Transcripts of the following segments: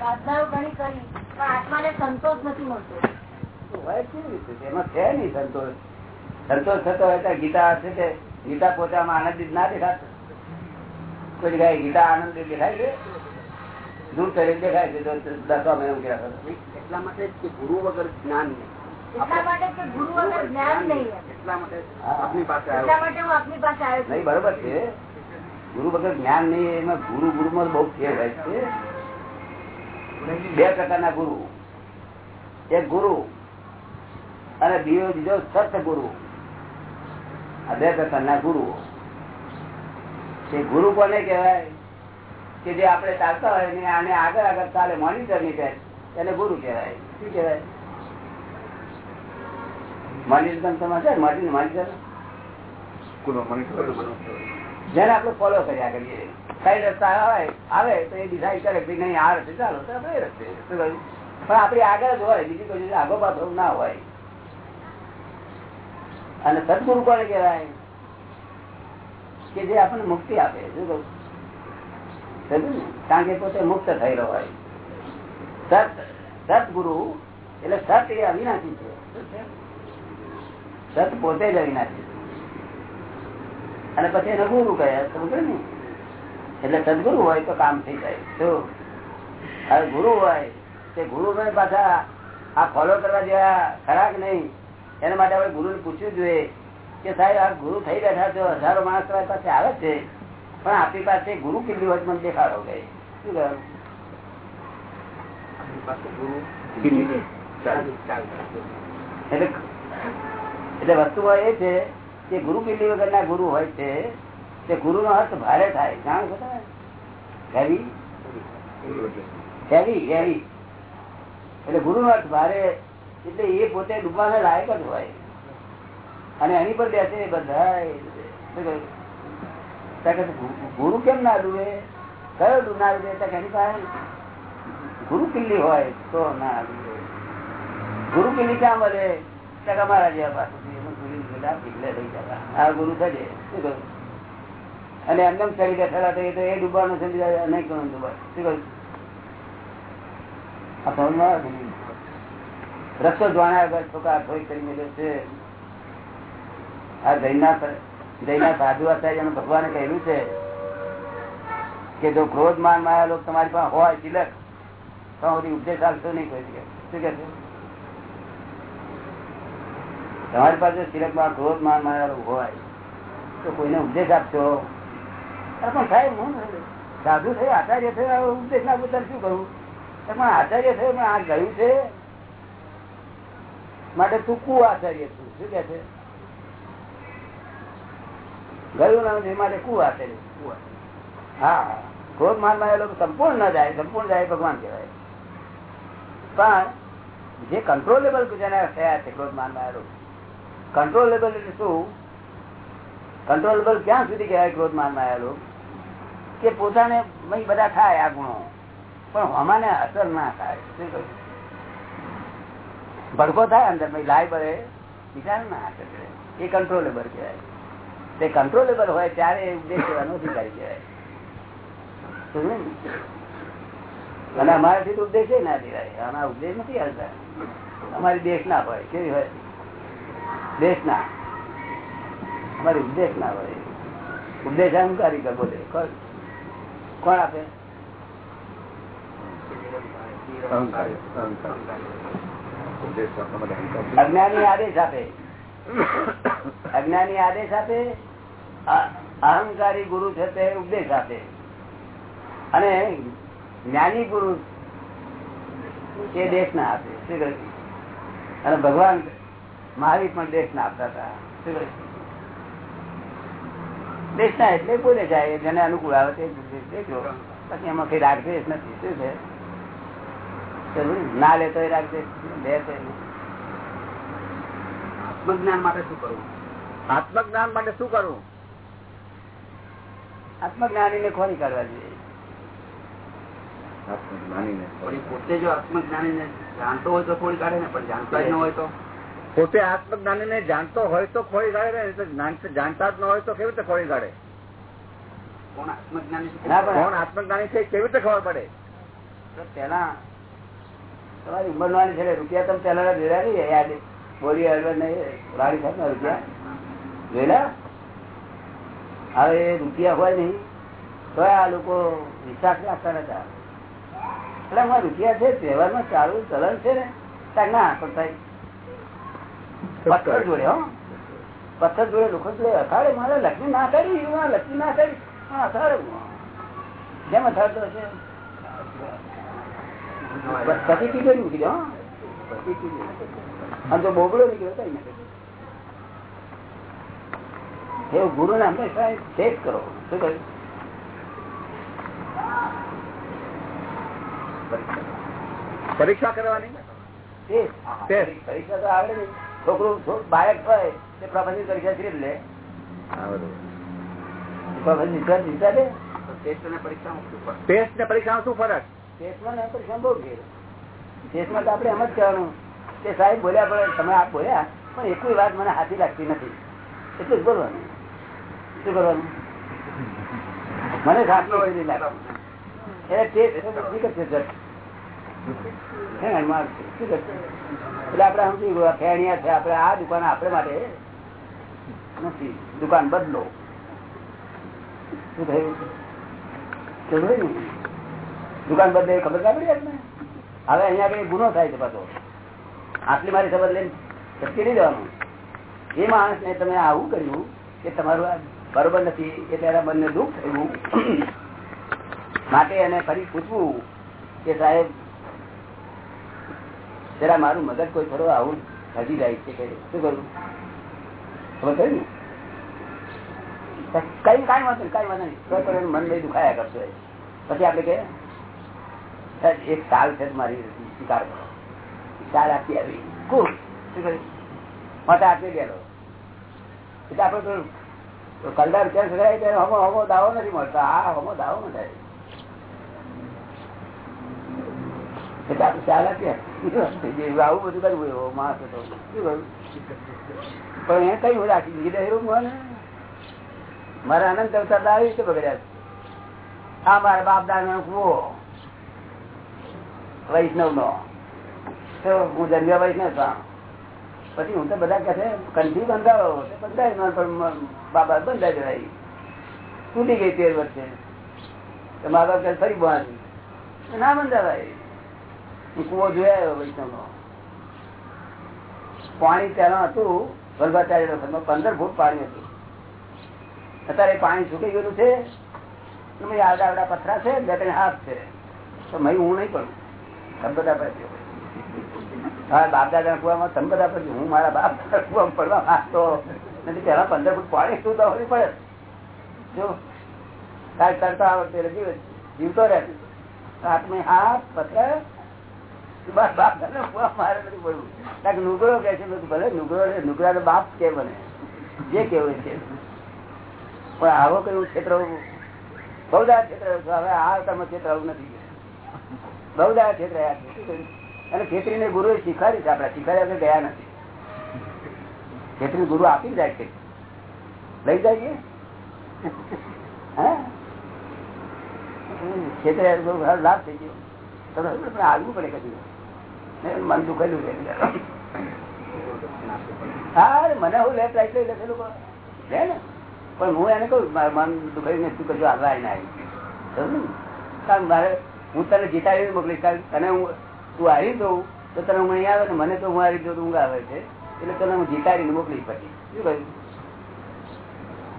સાધનાઓ ઘણી કરી પણ આત્માને સંતોષ નથી મળતો. હોય કેવી રીતે? એમાં છે નહીં સંતોષ. સંતોષ થતો હોય તો ગીતા છે કે ગીતા પોતામાં આનંદિત ના દેખાતો કોઈ જગ્યાએ ગીતા આનંદિત દેખાય છે? દૂર કરી દેખાય છે દસવા મહિના ઉકેલા એટલા માટે કે ગુરુ વગર જ્ઞાન નહીં. એટલા માટે કે ગુરુ વગર જ્ઞાન નહીં એટલા માટે આપની પાસે એટલા માટે હું આપની પાસે આવ્યો નહીં બરોબર છે. ગુરુ વગર જ્ઞાન નહીં એમાં ગુરુ ગુરુ માં બહુ ફેર હોય છે. બે પ્રકારના ગુરુ. એક ગુરુ અને બીજો બીજો સત ગુરુ. આ બે પ્રકારના ગુરુ. એ ગુરુ કોને કહેવાય? કે જે આપણે ચાલતા હોય ને આને આગળ આગળ ચાલે મોનિટરની કહે એને ગુરુ કહેવાય. શું કહેવાય? મોનિટર તમે છે મોનિટર મોનિટર જેને આપણે ફોલો કર્યા કરીએ. કઈ રસ્તા આવે આવે, તો એ ડિસાઈડ કરે કે નહીં, આ રસ્તે ચાલો રસ્તે. પણ આપણી આગળ જ હોય, બીજી કોઈ આગો પાછો ના હોય. અને સદગુરુ કોને કહેવાય? કે જે આપણને મુક્તિ આપે, શું કહું? કારણ કે પોતે મુક્ત થયેલો હોય. સત, સદગુરુ, એટલે સત એ અવિનાશી છે. સત પોતે જ અવિનાશી અને પછી એને ગુરુ કહે સમજે ને? એટલે સદગુરુ હોય તો કામ થઈ જાય. શું? હવે ગુરુ હોય તે ગુરુ ભાઈ પાછા આ ફોલો કરવા જેવા ખરાક નહીં. એના માટે આપણે ગુરુ ને પૂછવું જોઈએ કે સાહેબ આ ગુરુ થઈ બેઠા છો હજારો માણસ તમારી પાસે આવે છે પણ આપણી પાસે ગુરુ કેટલી હોય મને દેખાડો કે? શું કહ્યું? એટલે વસ્તુ એ છે કે ગુરુ કેટલી વગરના ગુરુ હોય છે તે ગુરુ નો અર્થ ભારે થાય. જાણ હેવી એટલે ગુરુ નો અર્થ ભારે એટલે એ પોતે ડૂબવાના લાયક જ હોય. અને એની પર બેસે બધા ગુરુ કેમ ના ડૂબે? કયો ડૂબ, ના ડૂબે? એની પાસે? ગુરુ કિલ્લી હોય તો ના ગુરુ કિલ્લી ક્યાં મળે? ત્યાં મારા જેવા પાસે ગુરુ થશે શું કહ્યું? અને એમને એમ ચડી બેઠેલા થઈ તો એ ડૂબવાનું સમજી જાય નહીં કરવાનું ડૂબાય શું કહ્યું? રસ્તો જોવાના વગર છોકરા થોડી કરી મેળ્યો છે. આ જૈના સાધુ આચાર્ય ભગવાને કહ્યું છે કે જો ક્રોધ માનમાં લોકો તમારી પાસે હોય તિલક, તો બધી ઉપદેશ આપશો નહીં કોઈ. શું કે તમારી પાસે તિલકમાં ક્રોધ માનમાં હોય, તો કોઈને ઉપદેશ આપશો? પણ સાહેબ, હું સાધુ થયું, આચાર્ય થયો ઉપદેશ ના બદલ શું કહું પણ આચાર્ય થયું, પણ આ ગયું છે? માટે તું કુ આચાર્ય છું? શું કે છે? ગયું ના નથી માટે કુ આચાર્ય હા, ક્રોધ માનમાં એ લોકો સંપૂર્ણ ના જાય, સંપૂર્ણ જાય ભગવાન કહેવાય. પણ જે કંટ્રોલેબલ જેના થયા છે ક્રોધ માનમાં એ લોકો કંટ્રોલેબલ એટલે શું? કંટ્રોલેબલ ક્યાં સુધી કહેવાય ક્રોધ માનમાં આવેલો કે પોતાને બધા થાય આ ગુણો. પણ હમાને અસર ના થાય. ભડકો થાય અંદર લાય બળે. વિચાર ના એ કંટ્રોલેબલ કહેવાય. તે કંટ્રોલેબલ હોય ત્યારે ઉપદેશ કરવાનો અધિકારી કહેવાય. અને અમારાથી તો ઉપદેશ ના દેવાય. આના ઉપદેશ નથી આવતા અમારી દેશ ના હોય. કેવી હોય? દેશ ના. અમારી ઉપદેશ ના હોય. ઉપદેશ અહંકારી કર બોલે? કોણ આપે? અજ્ઞાની આદેશ આપે. અજ્ઞાની આદેશ આપે અહંકારી ગુરુ છે તે ઉપદેશ આપે. અને જ્ઞાની ગુરુ એ દેશ ના આપે? અને ભગવાન મહાવીર પણ દેશ ના આપતા હતા. શું કહ્યું? દેશ ના એટલે બોલે જાય જેને અનુકૂળ આવે તે પછી એમાં કઈ રાગદેશ નથી. શું છે? ના લેતો રાગદેશ લે તો એ. આત્મજ્ઞાન માટે શું કરવું? આત્મજ્ઞાન માટે શું કરવું? આત્મજ્ઞાની ને ખોરી કાઢવા જોઈએ. એ પોતે જો આત્મજ્ઞાની ને જાણતો હોય તો ખોરી કાઢે ને પણ જાણતા જ ન હોય તો? પોતે આત્મજ્ઞાની ને જાણતો હોય તો ખોળી કાઢે ને જાણતા જ ન હોય તો કેવી રીતે ખોળી કાઢે? કોણ આત્મજ્ઞાની છે? કોણ આત્મજ્ઞાની છે કેવી રીતે ખબર પડે? તો પેલા તમારી ઉંમર નાની છે રૂપિયા તમે પેલા જોયા નહીં યાદ બોલી વાળી સાહેબ રૂપિયા. જોયેલા હવે એ રૂપિયા હોય નહીં. તો આ લોકો હિસાબ રાખતા નતા એટલે અમારા રૂપિયા છે તહેવારમાં ચાલુ ચલણ છે ને. ત્યાં ના પણ સાહેબ પથ્થર જોડે. પથ્થર જોડે લોકો અથાડે મારે લક્ષ્મી ના કરી લક્ષ્મી ના કરી હા અથાડે જેમ અથાડતો હશે પછી કીધો ટીકો. અને જો બોબડો નીકળ્યો કઈ નથી એવું ગુરુ ને હંમેશા ચેક કરો. શું કહ્યું? પરીક્ષા કરવાની. પરીક્ષા તો આવડે નહીં છોકરું બાળક હોય તે પ્રપંચની પરીક્ષા શ્રી લે દે ટેસ્ટ ને પરીક્ષામાં શું ફરક? ટેસ્ટમાં ને પરીક્ષામાં બહુ ફેર ટેસ્ટમાં તો આપણે એમ જ કહેવાનું. કે સાહેબ બોલ્યા પણ તમે આપ બોલ્યા પણ એકવી વાત મને હાથી લાગતી નથી. એટલું જ બોલવાનું શું કરવાનું? મને સાચી નથી લાગતી. એટલે ટેસ્ટ. એટલે આપડે સમજી ફેણિયા છે આપડે આ દુકાન આપડે માટે નથી. દુકાન બદલો. શું થયું? દુકાન બદલે ખબર ના પડી હવે અહીંયા આગળ ગુનો થાય છે પાછો. આટલી મારી ખબર લઈને નહીં દેવાનું. એ માણસ ને તમે આવું કર્યું કે તમારું બરોબર નથી કે ત્યારે મનને દુઃખ થયું. માટે એને ફરી પૂછવું કે સાહેબ જરા મારું મગજ કોઈ ફરો આવું હજી જાય છે શું કરું? ખબર કરી ને? કઈ કઈ વાંધો નહીં વાંધો નહીં. કોઈ મન લઈ દુખાયા કરશો. પછી આપણે કે એક સાલ છે મારી સ્વીકાર કરો. સાલ આપી આવી. ખૂબ શું કર્યું? માટે આપી ગયેલો. એટલે આપણે કલદાર ક્યાં સગાય ત્યારે હમો હમો દાવો નથી મળતો. આ હમો દાવો ન થાય. એટલે આપણે ચાલ આપીએ આવું બધું કરવું એવો માણસ હતો પણ એ કયું રાખી દીધી એવું મને મારા આનંદ અવતાર આવી રીતે બગડ્યા આ મારા બાપ દાદા કુવો વૈષ્ણવ નો હું જન્મ્યા વૈષ્ણવ હતા પછી હું તો બધા કહે કંઠી બંધાવો બંધાય બાબા બંધાઈ જવાય તૂટી ગઈ તેર વર્ષે તો મા બાપ ફરી બંધ ના બંધાવાય. હું કુવો જોયા વૈષ્ણવ પાણી ત્યાં હતું વલ્ભાચાર્ય વખત પંદર ફૂટ પાણી હતું. અત્યારે પાણી સુકાઈ ગયેલું છે. આડા આવડા પથરા છે, બે ત્રણ હાથ છે. તો મય હું નહીં પડું. તમે બધા હા બાપ દાદા કુવામાં તમે બધા હું મારા બાપ દાદા કુવામાં પડવા તો નથી. પેલા પંદર ફૂટ પાણી શું તો પડે? જો કાંઈ કરતા આવડતે જીવતો રહે. આત્મે હાથ, પથરા મારે નથી કે નુગરો કે છે ભલે નુગરો નુગરા તો બાપ કે બને. જે કેવું છે પણ આવો કયું ક્ષેત્ર બહુદા ક્ષેત્ર હવે આ તમે ક્ષેત્ર આવું નથી. બહુદા ક્ષેત્ર? અને ખેતરીને ગુરુએ શીખવાડી છે આપડા શીખવાડ્યા ગયા નથી. ખેતરી ગુરુ આપી જાય છે. લઈ જાય બહુ લાભ થઈ ગયો. તમે પણ આવવું પડે કદી ને મન દુખેલું છે હા મને હું લેફ્ટ રાઈટ લઈ લખેલું છે ને. પણ હું એને કહું મન દુખાઈને તું કશું આગળ આવીને આવી કારણ મારે, હું તને જીતાડી મોકલીશ, કારણ તને હું, તું હારી દઉં તો તને હું અહીંયા આવે ને મને તો હું હારી દઉં ઊંઘ આવે છે? એટલે તને હું જીતાડીને મોકલીશ પછી. શું કહ્યું?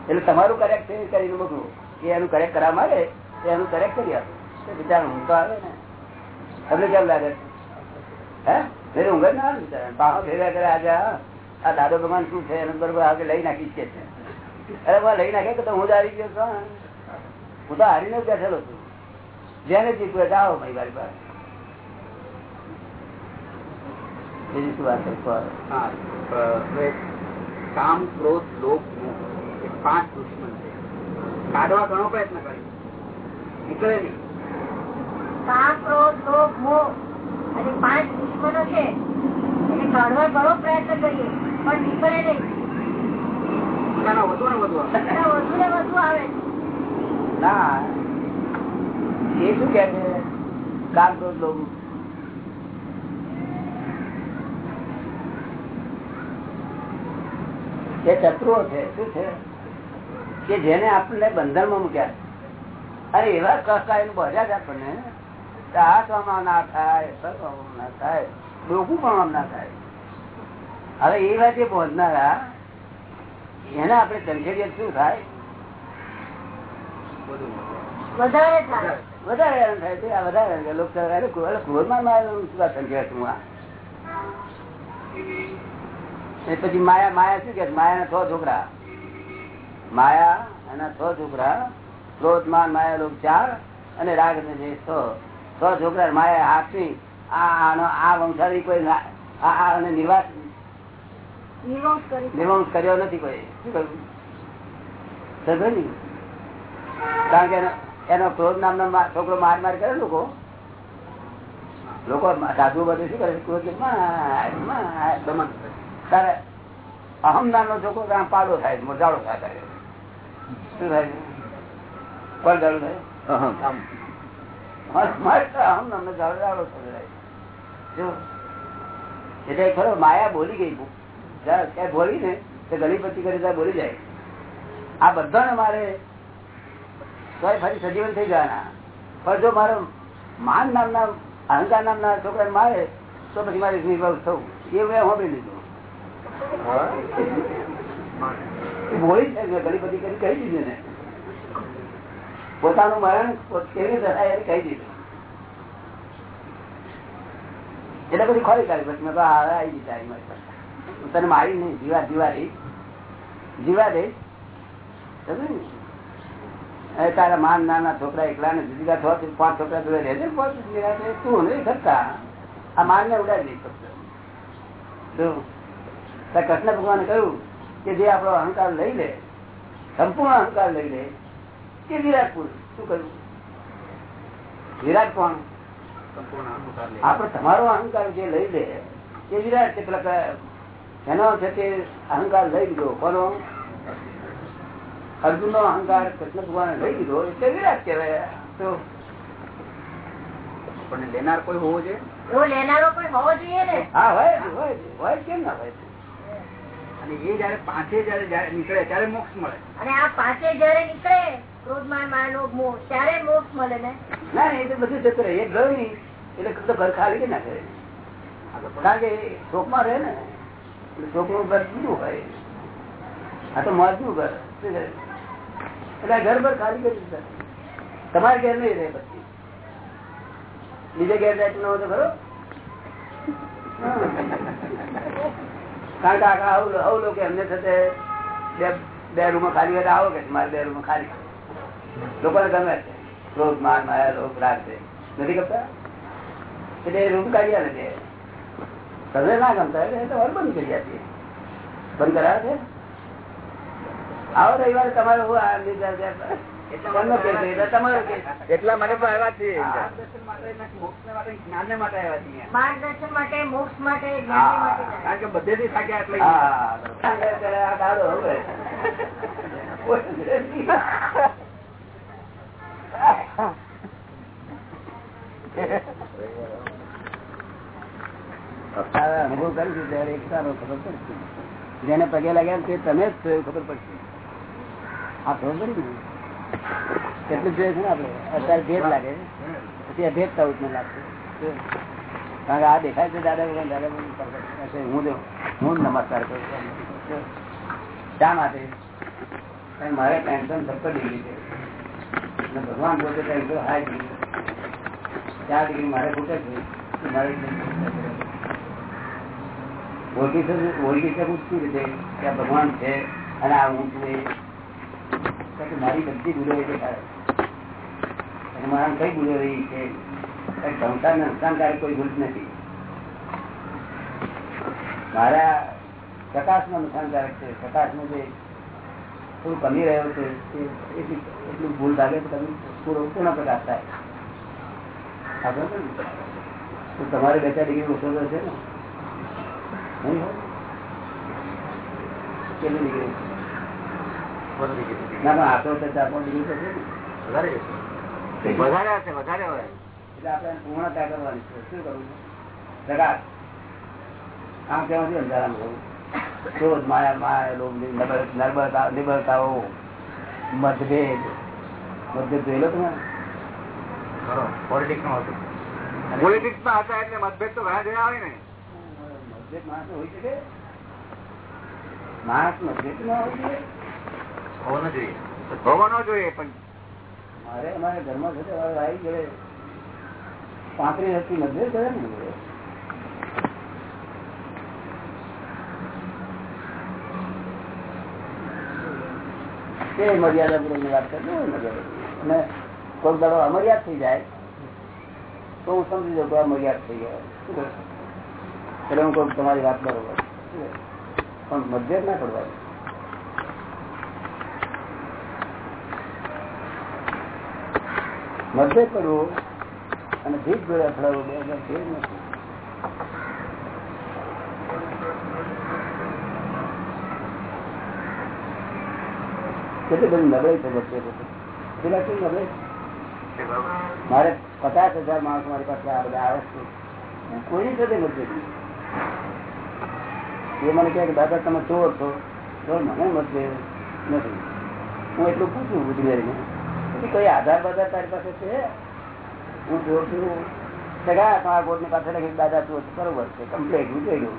એટલે તમારું કરેક્ટ છે કરીને મોકલું. એ એનું કરેક્ટ કરવા માંગે એનું કરેક્ટ કરી આપું. વિચાર, હું તો આવે ને. તમને કેમ લાગે? છે? હે? ઊંઘ ના આવે ને બિચારા પાહો ભેગા કરે આજે આ આ દાદો ભગવાન શું છે? એનું બરોબર આગળ લઈ નાખી છે. અરે લઈ નાખે તો હું જ હારી ગયો છું હું. તો હારીને જ બેઠેલો છું. જેને જીતવે જાઓ ભાઈ મારી પાસે. બીજી શું વાત છે? હા કામ ક્રોધ લોભ મોહ એ પાંચ દુશ્મન છે. કાઢવા ઘણો પ્રયત્ન કર્યો. નીકળે નહીં. કામ ક્રોધ લોભ મોહ અને પાંચ દુશ્મનો છે. એને કાઢવા ઘણો પ્રયત્ન કરીએ પણ નીકળે નહીં. વધુ ને વધુ વધુ ને વધુ આવે. ના એ શું કે છે? શત્રુઓ છે શું છે? કે જેને આપણને બંધનમાં મૂક્યા અરે એવા કકાય બજા જ આપણને. હાથવામાં ના થાય પગવામાં ના થાય ડોકું પણ ના થાય. હવે એ વાત પહોંચનારા એને આપણે કંઠેરિયત શું થાય? વધારે વધારે વધારે પછી માયા માયા શું કે માયા છ છોકરા. માયા એના છ છોકરા ક્રોધ માન માયા લોક ચાર અને રાગ ને જે છ. છ છોકરા મારે આપી આ આનો આ વંશારી કોઈ ના- આ આ નિર્વાસ નિર્વંશ કર્યો નથી કોઈ. શું કર્યું ને? કારણ કે એનો- ક્રોધ નામનો છોકરો માર માર કરે લોકો. લોકો સાધુ બધું શું કરે? ક્રોધ તારે અહમ નામનો છોકરો ત્યાં પાડો થાય છે, મોજાડો થાય શું થાય જાડો થાય અહમ. એટલે ખરો માયા બોલી ગઈ બોલી ને તે ગલીપતિ કરી બોલી જાય. આ બધાને મારે તોય ફરી સજીવન થઈ જવાના. પણ જો મારો માન નામના અહંકાર નામના છોકરા મારે તો પછી મારે નિર્ભર થવું. એ મેં હોબી લીધું. બોલી મેં કરી કહી દીધું ને પોતાનું મરણ કેવી રીતે થાય કહી દીધું. એટલે પછી ખોરી કાઢી પછી મેં આવી દીધા મારી તને મારી નહીં, જીવા જીવા દઈશ જીવા દઈશ ને? તારા માન, નાના છોકરા એકલા ને જુદી છ પાંચ છોકરા જોડે રહેજે તું નહીં કરતા આ માન ને ઉડાડી દઈશ કૃષ્ણ ભગવાને કહ્યું કે જે આપણો અહંકાર લઈ લે, સંપૂર્ણ અહંકાર લઈ લે કે વિરાટ પુરુષ શું કહ્યું વિરાટ કોણ. આપણે તમારો અહંકાર જે લઈ લે એ વિરાટ છે પેલા એનો છે તે અહંકાર લઈ લીધો. કોનો? અર્જુન નો અહંકાર કૃષ્ણ ભગવાન લઈ લીધો એટલે વિરાટ કહેવાય. તો લેનાર કોઈ હોવો જોઈએ? એવો લેનારો કોઈ હોવો જોઈએ ને? હા હોય હોય હોય કેમ ના હોય? અને એ જયારે પાંચે જયારે નીકળે ત્યારે મોક્ષ મળે. અને આ પાંચે જયારે નીકળે ને? ના કે ના કે ને તમારે ઘેર નહીં રહે પછી. બીજે ઘેર જાય તો તો ખરો. કારણ કે આવું આવું લોકો એમને થશે બે રૂમ ખાલી આવો કે મારે બે રૂમ ખાલી. લોકોને ગમે છે ક્રોધ માન માયા લોક રાગ છે નથી ગમતા એટલે રૂમ કાઢ્યા નથી તમે ના ગમતા એટલે એ તો હવે બંધ કરી આપીએ. બંધ કરાવે છે? આવો રવિવારે તમારો હું આ એટલે તમારો એટલા માટે તો આવ્યા છીએ હા. માટે મોક્ષને માટે જ્ઞાનને માટે આવ્યા છીએ માર્ગદર્શન માટે મોક્ષ માટે. કારણ કે બધેથી થાક્યા એટલે જેને પગે લાગ્યા તે તમે જ થયું ખબર પડશે. આ ખબર પડી ને? કેટલું જોઈએ છે ને આપડે અત્યારે ભેદ લાગે પછી અભેદ થવું જ ન લાગતું કારણ કે આ દેખાય છે દાદા ભગવાન દાદા ભગવાન હું હું નમસ્કાર કરું શા માટે? મારે ટેન્શન સત્તર ડિગ્રી છે. ભગવાન પોતે ટેન્શન ડિગ્રી ચાર ડિગ્રી મારે ખૂટે છે મારે ઓળખી શકું શું રીતે કે આ ભગવાન છે અને આ હું છું મારી બધી ભૂલો એ મારા કઈ ભૂલો રહી છે? સંસાર નુકસાનકારક કોઈ ભૂલ નથી. મારા પ્રકાશમાં નુકસાનકારક છે. પ્રકાશમાં જે થોડું કમી રહ્યો છે એટલી ભૂલ લાગે તો તમે પૂરો પૂર્ણ પ્રકાશ થાય. ને? તો તમારે બે ચાર ડિગ્રી ઓછો થશે છે ને કેટલી ડિગ્રી? ના ના તો ચાર પાંચ ડિગ્રી તો વધારે વધારે હશે વધારે હોય. એટલે આપણે પૂર્ણતા કરવાની છે. શું કરવું પ્રકાશ આમ કેવાથી અંધારામાં કરવું ક્રોધ માયા માયા લોભ નિર્બળ- નિર્બળતા નિર્બળતાઓ મતભેદ. મતભેદ જોયેલો તમે પોલિટિક્સનું હતું. પોલિટિક્સમાં હતા એટલે મતભેદ તો ઘણા જણા આવે ને. મતભેદ માણસ હોઈ શકે. માણસ મતભેદ ના હોય હોવો ન જોઈએ. હોવો ન જોઈએ પણ મારે અમારે ઘરમાં છે આવી ગયે પાંત્રીસ હતી મતભેદ કરે ને. તે મર્યાદા પૂર્વકની વાત કરતો હોય મર્યાદા અને કોઈ દાડો અમર્યાદ થઈ જાય, તો હું સમજી જાઉં અમર્યાદ થઈ જાય હું કહું તમારી વાત બરોબર. પણ મતભેદ ના કરવાની. મતભેદ કરવો અને ભીખ જોડે અથડાવવું બે હજાર ફેર નથી કેટલી બધી નબળાઈ છે મતભેદ પેલા કેવી નબળાઈ? મારે પચાસ હજાર માણસ મારી પાસે આ બધા આવે છે. કોઈની સાથે મતભેદ એ મને કહે કે દાદા તમે ચોર છો. તો મને મતભેદ નથી. હું એટલું પૂછું બુદ્ધિવારીને પછી કઈ આધાર બાધાર તારી પાસે છે? હું ચોર છું. સગા તમારા બોર્ડની પાસે દાદા ચોર બરોબર છે. કમ્પ્લેટ હું જોઈ દઉં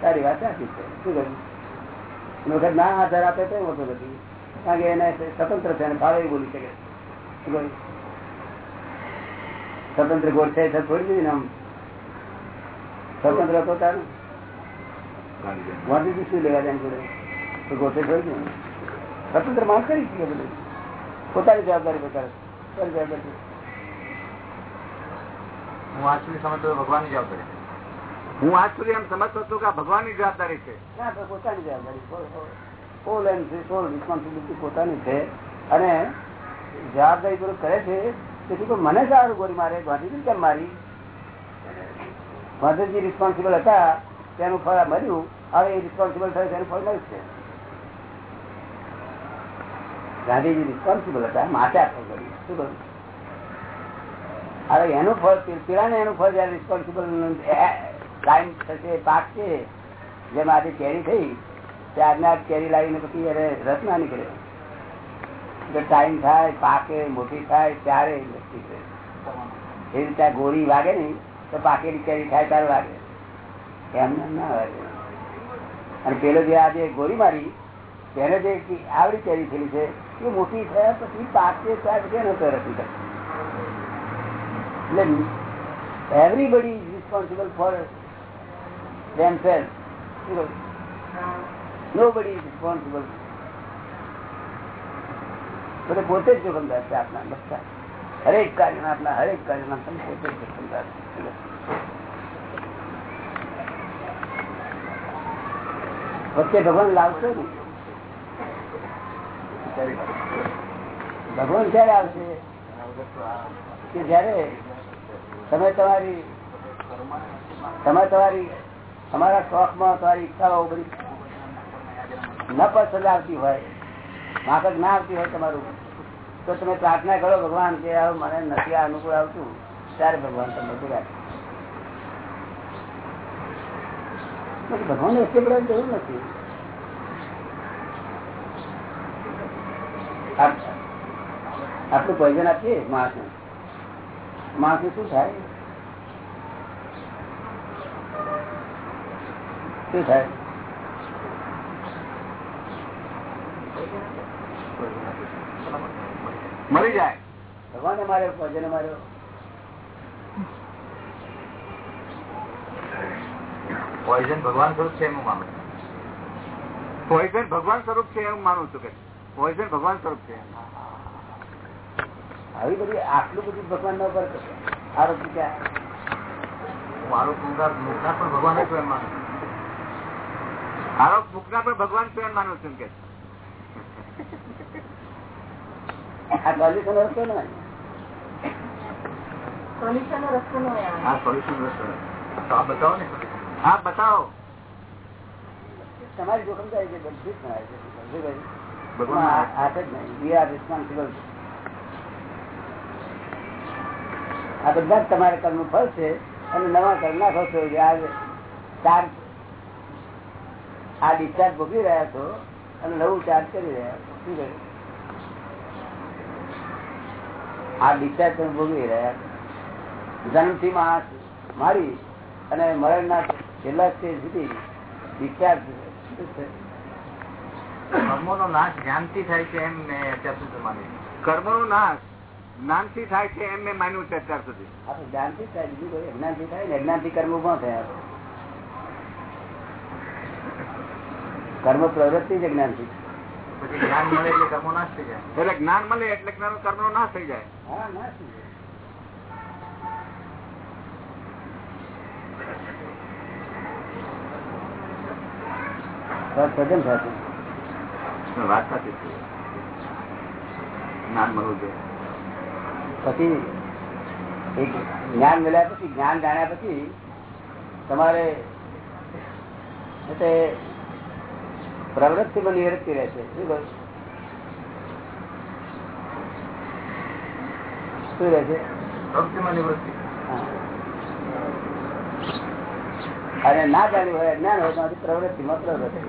તારી વાત સાચી છે. શું કર્યું વખત ના આધાર આપે તો હોતો નથી. કારણ કે એને સ્વતંત્ર છે અને ભાવે બોલી શકે શું કહ્યું? સ્વતંત્ર એ છોડી દીધી ને આમ. સ્વતંત્ર હતો તારું? વાંધી શું લેવા જાય જોડે તો ગોઠે છોડી દીધું. સ્વતંત્ર માણસ કરી શકે બધું. પોતાની જવાબદારી પોતાની પોતાની જવાબદારી. હું આજ સુધી સમજતો ભગવાનની જવાબદારી. હું આજ સુધી એમ સમજતો હતો કે ભગવાનની જવાબદારી છે. ના પોતાની જવાબદારી. ફોલ એન્ડ રિસ્પોન્સિબિલિટી પોતાની છે. અને જવાબદારી પૂર્વક કરે છે. તેથી કોઈ મને સારું ગોળી મારે, ગાંધીજી કેમ મારી? ગાંધીજી રિસ્પોન્સિબલ હતા, તેનું ફળ મળ્યું. હવે એ રિસ્પોન્સિબલ થયું, તેનું ફળ મળ્યું છે. ગાંધીજી રિસ્પોન્સિબલ હતા માટે આપણે કર્યું શું કહ્યું? હવે એનું ફળ પેલાને એનું ફળ જયારે રિસ્પોન્સિબલ ટાઈમ થશે, પાક છે, જેમ આજે કેરી થઈ ત્યારના કેરી લાવીને પછી એને રસ ના નીકળે. ટાઈમ થાય, પાકે, મોટી થાય, ત્યારે નક્કી કરે એ રીતે ગોળી વાગે ને, તો પાકેલી કેરી થાય, ત્યારે વાગે એમને ના વાગે અને પેલો જે આજે ગોળી મારી, તેને જે આવડી કેરી થયેલી છે, એ મોટી થયા પછી પાકે ત્યાં પછી એનો રસી નીકળે એટલે everybody is responsible for themselves. Nobody is responsible. બધે પોતે જ જોખમદાર છે આપના, બધા. હરેક કાર્યમાં આપના, હરેક કાર્યમાં તમે પોતે જ જોખમદાર વચ્ચે ભગવાન લાવશે ને? ભગવાન ક્યારે આવશે? કે જયારે તમે તમારી તમે તમારી, તમારા શોખમાં તમારી ઈચ્છાઓ બધી ન પસંદ આવતી હોય, માફક ના આવતી હોય તમારું. તો તમે પ્રાર્થના કરો, ભગવાન, કે હવે મને નથી આ અનુકૂળ આવતું, ત્યારે ભગવાન તમને પૂરા ભગવાન એટલી બધા જરૂર નથી. આપ- આટલું પોઈઝન આપીએ? માણસને. માણસને શું થાય? શું થાય? મરી જાય. ભગવાને માર્યો ભજન માર્યો. પોઈઝન ભગવાન સ્વરૂપ છે એમ માનું. પોઈઝન ભગવાન સ્વરૂપ છે એવું માનું છું કે. પોઈઝન ભગવાન સ્વરૂપ છે. આવી બધી આટલું બધું ભગવાન ના પર આરોપ ક્યાં? આરોપ મુકનાર પણ ભગવાન એમ માનું. આરોપ મુકના પણ ભગવાન છે એમ માનું છું. કે આ સોલ્યુશન રસ્તો ને નો ન. ને તમારી જોખમ થાય જ તમારી છે. આ- હાથ જ નહીં. વી આર રિસ્પોન્સિબલ આ બધા તમારે કર્મ ફળ છે અને નવા કર્મ ના છો આ ચાર આ ડિસ્ચાર્જ ભોગવી રહ્યા છો અને નવું ચાર્જ કરી રહ્યા છો. શું કહ્યું? આ ડિસ્ચાર્જ તમે ભોગવી રહ્યા જન્મથી મારી અને મરણના છેલ્લા સ્ટેજ સુધી ડિસ્ચાર્જ કર્મો નો નાશ જ્ઞાનથી થાય છે એમ મેં અત્યાર સુધી માન્યું. કર્મો નો નાશ જ્ઞાનથી થાય છે એમ મેં માન્યું છે અત્યાર સુધી. આપણે જ્ઞાનથી થાય બીજું કોઈ અજ્ઞાનથી થાય ને અજ્ઞાનથી કર્મ ઊભા થયા કર્મ પ્રવૃત્તિ જ અજ્ઞાનથી જ્ઞાન મળે એટલે કર્મો નાશ થઈ જાય. એટલે જ્ઞાન મળે એટલે કર્મ નો નાશ થઈ જાય. સજન વાત સાચી. જ્ઞાન મળવું જોઈએ. પછી જ્ઞાન મળ્યા પછી જ્ઞાન જાણ્યા પછી તમારે એટલે પ્રવૃત્તિમાં નિવૃત્તિ રહેશે શું કહું શું રહેશે. અને ના જાણ્યું હોય અજ્ઞાન હોય તો પ્રવૃત્તિમાં પ્રવૃત્તિ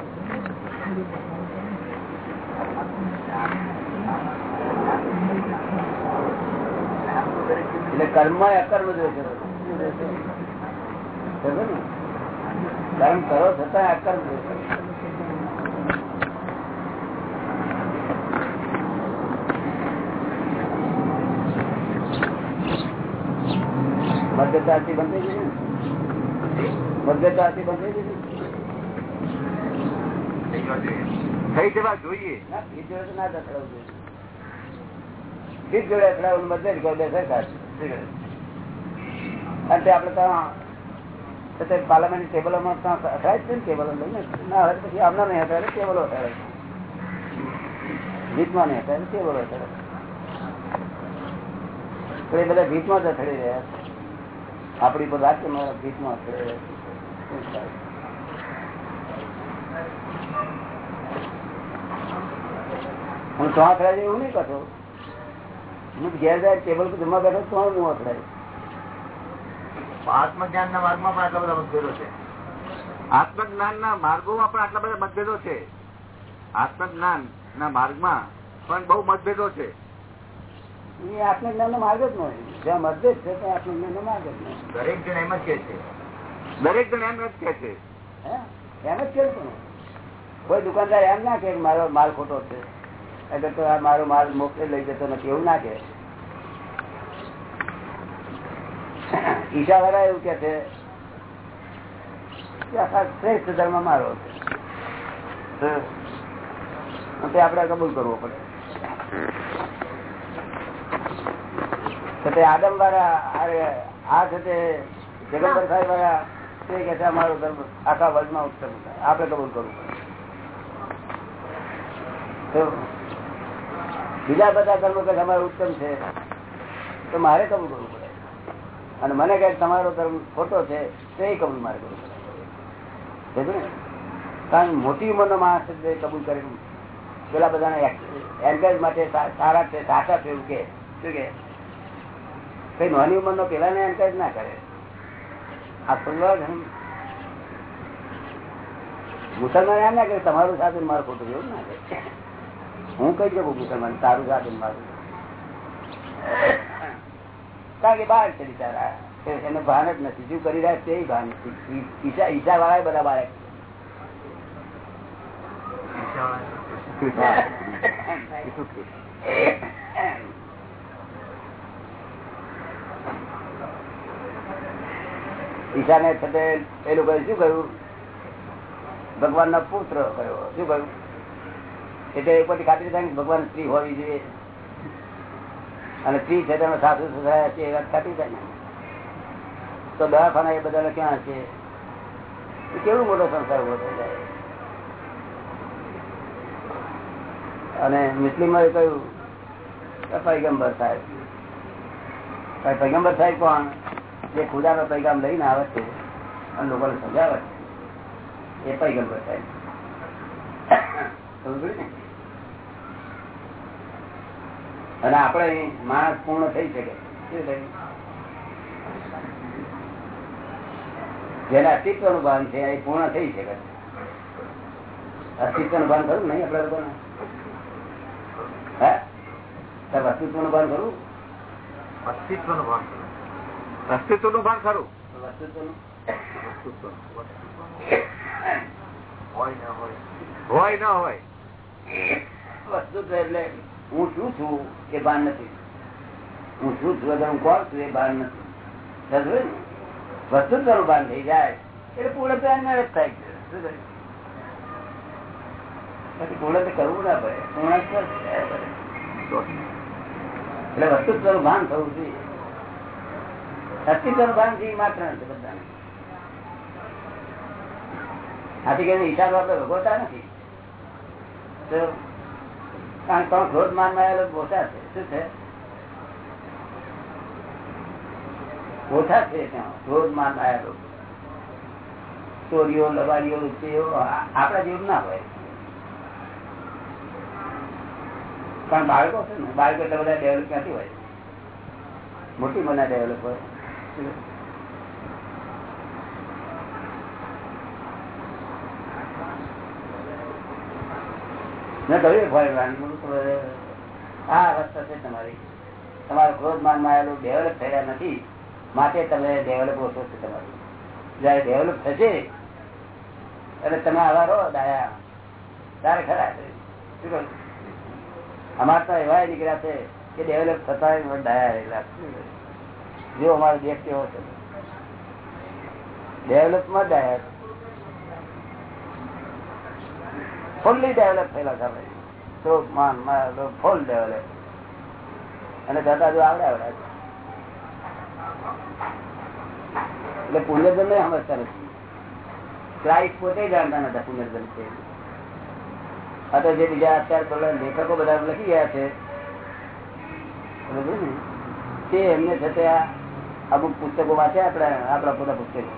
એટલે કર્મ એ અકર્મ જોશે? કર્મ કરો છતાં અકર્મ રહેશે મધ્યતાથી બંધ થઈ ને? મધ્યતાથી બંધ થઈ જવા જોઈએ ના જોડે. અને તે ત્યાં તે પાર્લામેન્ટ ટેબલોમાં અથડાય છે ને ટેબલો ના હવે પછી આમના નહીં અથડાય ટેબલો અથડાય ગીતમાં નહીં અથડાય ટેબલો અથડાય એ બધા ગીતમાં જ અથડી રહ્યા છે. આપણી પર રહ્યા છે. શું હું તો અથડાય એવું નહીં કરતો. હું ઘેર જાય ટેબલ પર જમવા બેઠો, તો હું અથડાય આત્મજ્ઞાન ના માર્ગમાં પણ આટલા બધા મતભેદો છે. આત્મજ્ઞાન ના માર્ગોમાં પણ આટલા બધા મતભેદો છે. આત્મજ્ઞાન ના માર્ગમાં પણ બહુ મતભેદો છે. એ આત્મજ્ઞાન નો માર્ગ જ નહીં જ્યાં મતભેદ છે ત્યાં આત્મજ્ઞાન નો માર્ગ જ નહીં દરેક જણ એમ જ કે છે. દરેક જણ એમ જ કે છે. હે? એમ જ કેવું કોઈ દુકાનદાર એમ ના કે મારો માલ ખોટો છે. અગર તો મારો માલ મોકલે લઈ જતો નથી એવું ના કે ઈશા વાળા એવું કે છે કે શ્રેષ્ઠ ધર્મ મારો છે. આપણે કબૂલ કરવો પડે. આદમ બીજા બધા ધર્મ કે તમારો ઉત્તમ છે, તો મારે કબૂલ કરવું પડે. અને મને કહે તમારો ધર્મ ખોટો છે, તો એ કબૂલ મારે કરવું પડે. ને? કારણ મોટી ઉંમરનો માણસ કબૂલ કરે પેલા બધાને એન્કરેજ માટે સારા છે, સાચા છે એવું કે શું કે? કઈ નાની ઉંમરનો પેલા ને એન્કરેજ ના કરે. આ પરિવાર મુસલમાન એમ ના કરે તમારું સાધન મારું ખોટું એવું ના કરે. હું કઈ શકું મુસલમાન? તારું સાધન મારું. કારણ કે બહાર છે બિચારા. એને ભાન જ નથી. શું કરી રહ્યા છે એ ભાન ઈશા ઈશા વાળા બધા બાળક ઈશાને છતે એ લોકોએ શું કહ્યું? ભગવાન નો પુત્ર કયો શું કહ્યું? એટલે એક બધી ખાતરી થાય ભગવાન સ્ત્રી હોવી જોઈએ. અને સ્ત્રી છે તેનો સાસુ સસરા છે, એ વાત ખાતરી થાય ને. તો દવાખાના એ બધા ક્યાં છે? એ કેવું મોટો સંસાર ઊભો થઈ જાય અને મુસ્લિમોએ કહ્યું પૈગંબર સાહેબ. પૈગંબર સાહેબ કોણ? જે ખુદાનો પૈગામ લઈને આવે છે, અને લોકોને સમજાવે છે, એ પૈગમ સાહેબ અને આપણે માણસ પૂર્ણ થઈ શકે. જેના અસ્તિત્વનું ભાન છે, એ પૂર્ણ થઈ શકે અસ્તિત્વનું ભાન કરું નહીં આપડે લોકોને? હે? અસ્તિત્વનું ભાન કરું અસ્તિત્વનું ભાન ખરું. અસ્તિત્વનું ભાન ખરું. હોય ના હોય. વસ્તુત્વ એટલે હું શું છું એ ભાન નથી. હું શું છું એટલે હું કોણ છું એ ભાન નથી. વસ્તુ ને? ભાન થઈ જાય, એટલે પૂર્ણ ધ્યાન ન જ થાય. પછી પૂર્ણ તો કરવું ના પડે. પૂર્ણ એટલે વસ્તુ ભાન થવું જોઈએ. અસ્તિત્વનું ભાન માત્ર છે. આવેલો. ચોરીઓ લબારીઓ લુચ્ચીઓ આપણા જેવું ના હોય. પણ બાળકો છે ને, બાળકો એટલા બધા ડેવલપ ક્યાંથી હોય? મોટી બધા ડેવલપ હોય. ડેવલપ થયા નથી. માટે તમે ડેવલપ ઓછો છે તમારું. જયારે ડેવલપ થશે, એટલે તમે આવા રહો ડાયા ત્યારે ખરા અમારે તો એવા નીકળ્યા છે કે ડેવલપ થતા ડાયા રહેલા છે. અમારો દેશ કેવો છે. ડેવલપમાં ડાયર ફુલ્લી ડેવલપ થયેલા છે તો માન ફૂલ ડેવલપ અને દાદા જો આવડે આવડે. એટલે પુનર્જન્મ ને સમજતા નથી. ક્રાઇસ્ટ પોતે જાણતા નતા પુનર્જન છે આ તો જે બીજા અત્યારે લેખકો બધા લખી ગયા છે? તે એમને છે તે આ અમુક પુસ્તકો વાંચ્યા આપણે આપણા પોતા પુસ્તકો.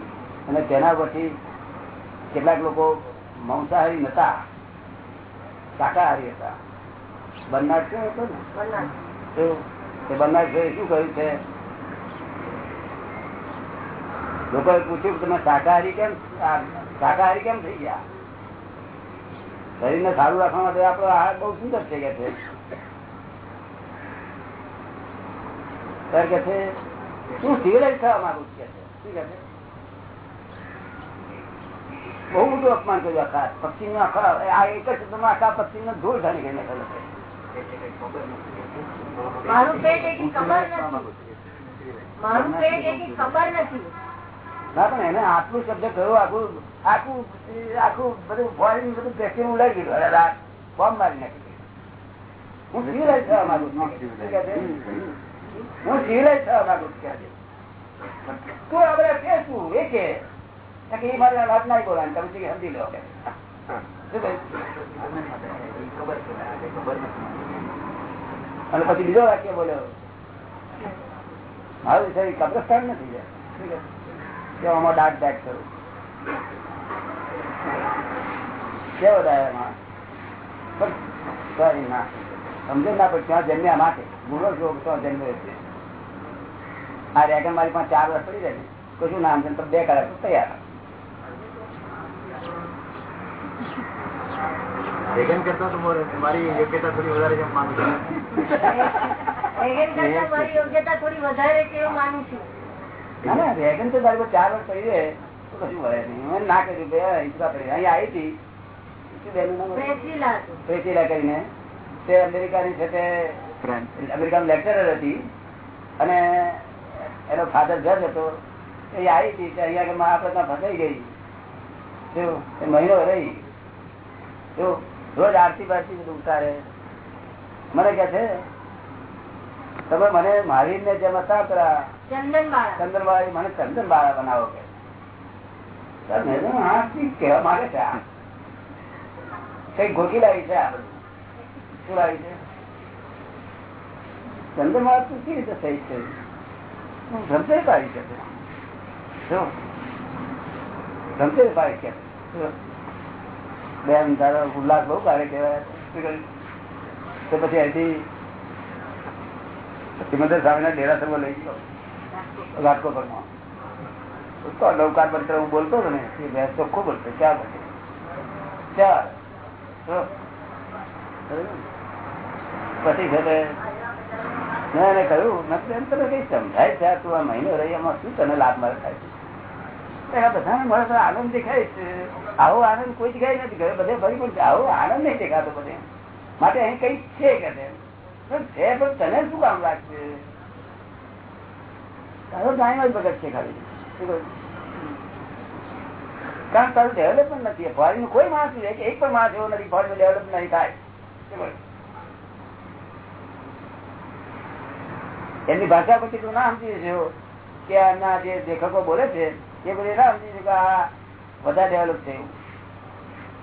અને તેના પછી કેટલાક લોકો માંસાહારી નતા. શાકાહારી હતા. બન્નાટ શું હતો ને બન્નાટ શું કહ્યું છે? લોકોએ પૂછ્યું તમે શાકાહારી કેમ શાકાહારી કેમ થઈ ગયા? શરીરને સારું રાખવા માટે આપણો આહાર બહુ સુંદર છે કે છે શું સિવિલાઇઝ થવા માંગુ છું? બહુ મોટું અપમાન કર્યું આખા પક્ષી નું આખા આ એક જ શબ્દમાં આખા પક્ષી નો ધૂળ મારું પેટ એકી ખબર નથી. મારું પેટ એકી ખબર નથી. ના પણ એને આટલું શબ્દ કયો આખું આખું આખું બધું ફોરેન બધું પેકેજ ઉડાવી દીધું. બોમ્બ મારી નાખી હું સિવિલાઇઝ થવા માંગુ છે? હું સિવિલાઇઝ થવા માંગુ છું તું આપણે કે શું? એ કે. એ મારે વાત નહીં બોલા તમે સમજી લો? અને પછી બીજો વાક્ય બોલ્યો. મારું શરીર કબ્રસ્તાન નથી જાય આમાં ડાક ડાક કરું. કેવો ડાયા પણ sorry ના. સમજો ના પણ ત્યાં જન્મ્યા માટે. ગુણો જો ત્યાં જન્મ્યો છે. આ રેગન મારી પાસે ચાર વર્ષ પડી જાય કશું નામ છે? તો બે કલાક તૈયાર કરતા તો મારી. યોગ્યતા થોડી વધારે છે માનું છું. વેગન કરતા મારી યોગ્યતા થોડી વધારે છે માનું છું. ના ના રેગન તો તારી ચાર વર્ષ પડી રહે. તો કશું વળે નહીં. ના કર્યું હિંસા પડી અહીંયા આવી હતી. કરીને. તે અમેરિકાની છે તે અમેરિકાનો લેક્ચરર હતી. અને એનો ફાધર જજ હતો. એ આવી હતી અહીંયા આગળ આપણે ફસાઈ ગઈ. જો એ મહિનો રહી. જો રોજ આરતી બારતી બધું ઉતારે. મને કે છે તમે મને મહાવીર ને જેમ હતા પેલા ચંદન બાળા ચંદ્રબાળા મને ચંદ્રબાળા બનાવો કે. હા કેવા માંગે છે આ. કઈ ગોકી લાવી છે આ બધું. લાવી છે. કેવી રીતે થઈ છે ધમતે પાડી છે શું ધમતે પાડી છે બેન તારા ઉલ્લાસ બહુ કાઢે કહેવાય. તો પછી અહીંથી સિમંદર સ્વામી ના ડેરા સભો લઈ ગયો. માં તો નૌકાર મંત્ર હું બોલતો હતો ને, એ ભેંસ ચોખ્ખો બોલતો ચાર બજે ચાર. પછી છે તે. મેં એને કહ્યું એમ તમે કઈ સમજાય છે તું આ મહિનો રહી, એમાં શું તને લાભ મળે થાય છે? બધાને મળે તો આનંદ દેખાય છે. આવો આનંદ કોઈ જગ્યાએ નથી ગયો. બધે ફરી પણ આવો આનંદ નહીં દેખાતો બધે. માટે અહીં કઈ છે કે છે પણ તને શું કામ લાગશે? તારો ટાઈમ જ બગડ છે ખાલી? કારણ તારું ડેવલપમેન્ટ નથી. ફોરેન કોઈ માણસ નહીં. એક પણ માણસ એવો નથી ફોરેન ડેવલપ નહીં થાય શું કહ્યું? એમની ભાષા પછી તું ના સમજી જશો કે આના જે લેખકો બોલે છે એ બધી ના સમજી જશે કે આ વધારે ડેવલપ છે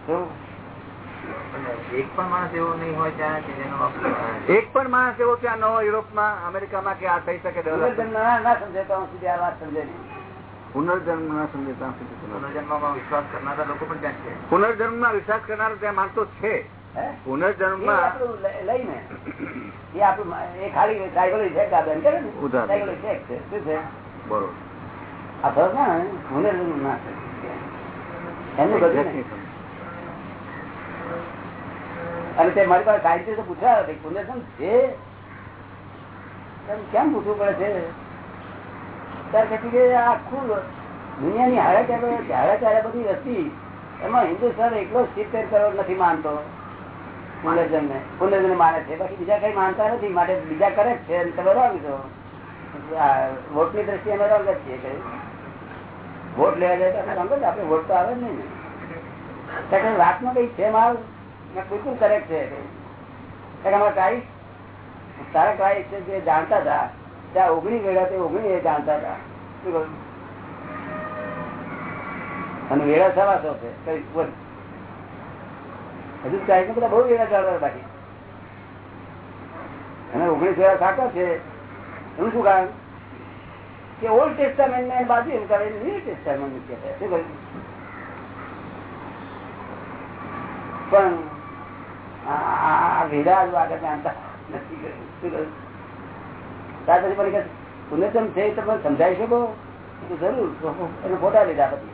એવું એક પણ માણસ એવો નહીં હોય ત્યાં એક પણ માણસ એવો ત્યાં ન હોય યુરોપમાં અમેરિકામાં કે આ થઈ શકે પુનર્જન્મ ના ના સમજે તો સુધી આ વાત સમજે નહીં. પુનર્જન્મ ના સમજે ત્યાં સુધી પુનર્જન્મમાં વિશ્વાસ કરનારા લોકો પણ ત્યાં છે. પુનર્જન્મમાં વિશ્વાસ કરનાર ત્યાં માણસો છે. પુનર્જન્મમાં લઈને. એ આપણું એ ખાલી સાયકોલોજી છે આ કરે ને? સાયકોલોજી છે શું છે? બરોબર. આ ફરક ના પુનર્જન્મ ના એમનું બધું અને તે મારી પાસે સાહિત્ય પૂછ્યા હતા પુનર્જન્મ છે? એમ કેમ પૂછવું પડે છે? ત્યારે પછી કે આખું દુનિયાની હાડે ત્યારે હાડે ત્યારે બધી હતી એમાં હિન્દુસ્તાન એકલો સિત્તેર કરોડ નથી માનતો. પુનર્જન્મ ને પુનર્જન માને છે. બાકી બીજા કઈ માનતા નથી. માટે બીજા કરે છે છો. આ વોટની દ્રષ્ટિએ અમે રોંગ જ છીએ કઈ વોટ લેવા જાય તો રોંગ જ, આપણે વોટ તો આવે જ નહીં ને. વાતમાં કઈ છે માલ? બિલકુલ કરેક્ટ છે કારણ કે અમારા ક્રાઇસ્ટ તારા જે જાણતા હતા. ત્યાં ઓગણી વેળા તે ઓગણી એ જાણતા હતા. શું અને વેળા સવાસો છે. કઈ હજુ ક્રાઇસ્ટ બધા બહુ વેળા જાણતા બાકી. અને ઓગણીસ વેળા સાચા છે એનું શું કારણ? કે ઓલ્ડ ટેસ્ટામેન્ટ ને બાજુ એમ કરે ન્યુ ટેસ્ટામેન્ટ મૂકે શું પણ આ- વેદા જ નથી કર્યું. શું? ત્યાર પછી મને કહે, છે તમે સમજાવી શકો? જરૂર. એને ફોટા લીધા પછી.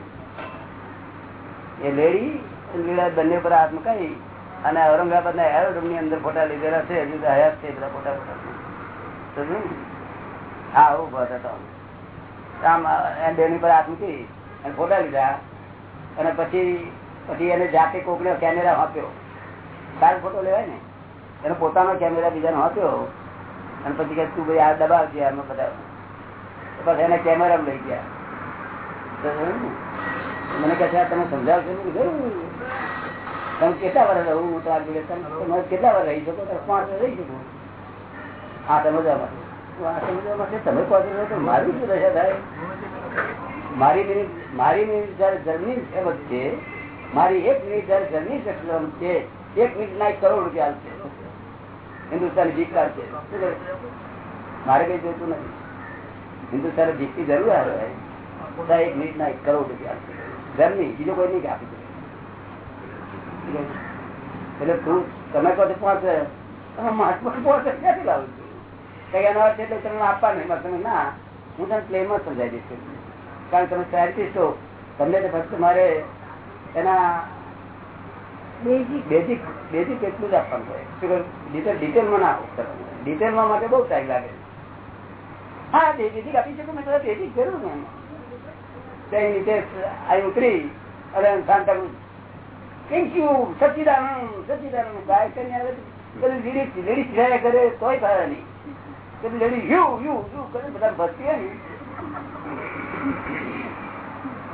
એ લેડી લીલા બંને પર હાથ મુકાઈ અને ઔરંગાબાદ ના એરોડ્રોમની અંદર ફોટા લીધેલા છે હજુ તો હયાત છે બધા ફોટા ફોટા હા, આવું હતો આમ બેની પર હાથ મૂકી અને ફોટા લીધા અને પછી પછી એને જાતે કોકને કેમેરા આપ્યો સારો ફોટો લેવાય ને? એનો પોતાનો કેમેરા બીજાનો આપ્યો અને પછી કે તું ભાઈ આ દબાવજે, આમાં બધા. પછી એને કેમેરા લઈ ગયા? મને કહે છે તમે સમજાવશો તમે કેટલા વાર રહું? હું તો આ તમે કેટલા વાર રહી શકો? પાંચ રહી શકો. હા, સમજવા માટે. આ સમજવા માટે તમે રહો તો મારી શું દશા થાય મારી મિનિટ મારી મિનિટ જયારે જર્ની છે મારી એક મિનિટ જયારે જર્ની સક્ષમ છે એક મિનિટ ના કરોડ રૂપિયા છે હિન્દુસ્તાન જીતકાર છે મારે કઈ જોતું નથી. હિન્દુસ્તાન જીતની જરૂર આવે એક મિનિટ ના એક કરોડ રૂપિયા છે જર્ની બીજો કોઈ નહીં આપી દે. એટલે તું તમે કહો પહોંચે મહાત્મા પાંચ ક્યાંથી લાવું છું? તો એનો અર્થ એટલે તમને આપવા નહીં તમે ના હું તને પ્લેનમાં સમજાવી દઈશ કારણ તમે સાયન્ટિસ્ટ છો તમને તો ફક્ત મારે એના બેઝિક બેઝિક બેઝિક એટલું જ આપવાનું હોય. ડિટેલ ડિટેલમાં ના કરવાનું. ડિટેલમાં માટે બહુ ટાઈમ લાગે. હા બેઝિક આપી શકું મેં તો બેઝિક કર્યું ને ત્યાં નીચે અહીં ઉતરી અને શાંતા થેન્ક યુ સચિદાનંદ સચિદાનંદ. ગાય કરીને આવે પેલી લીડી લેડીઝ જાય કરે તોય થાય નહીં. પેલી લેડી યુ યુ યુ કરે બધા હોય ને.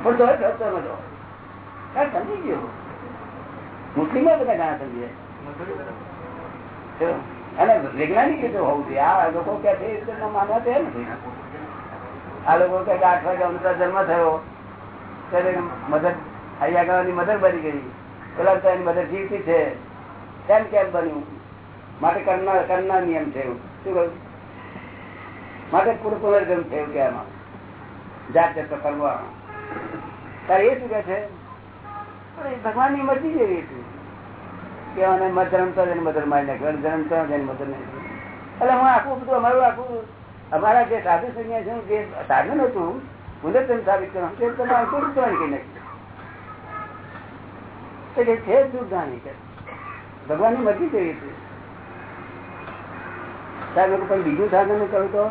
પણ તોય કરતો નતો કાંઈ સમજી ગયો. મુસ્લિમો બધા ઘણા સમજી જાય અને વૈજ્ઞાનિક રીતે હોવું જોઈએ. આ લોકો ક્યાં છે માનવા તે નથી આ લોકો કંઈક આઠ વાગે અમૃતા જન્મ થયો. ત્યારે મધર હૈયા ગાવાની મધર બની ગઈ. પેલા તો એની મધર જીવતી છે. કેમ કેમ બન્યું? માટે કરના કરના નિયમ છે શું કહ્યું? માટે પૂરું પુનર્જન્મ થયું કે એમાં. જાત જાત કરવા તારે એ શું કે છે? ભગવાનની મરજી જેવી હતી કે મને મત જન્મતો જ એની મધર મારી નાખ્યો. જન્મતો જ એની મધર નહીં એટલે હું આખું બધું, અમારું આખું અમારા જે સાધુ સંન્યાસી જે સાધન હતું પુનર્જન્મ સાબિત કરવાનું તે તમારે અંકુર ઉત્તરાયણ કરી નાખ્યું તો કે છે દુર્ધાની જાણી કે ભગવાનની મરજી કેવી છે સાહેબ, લોકો પણ બીજું સાધન કરું તો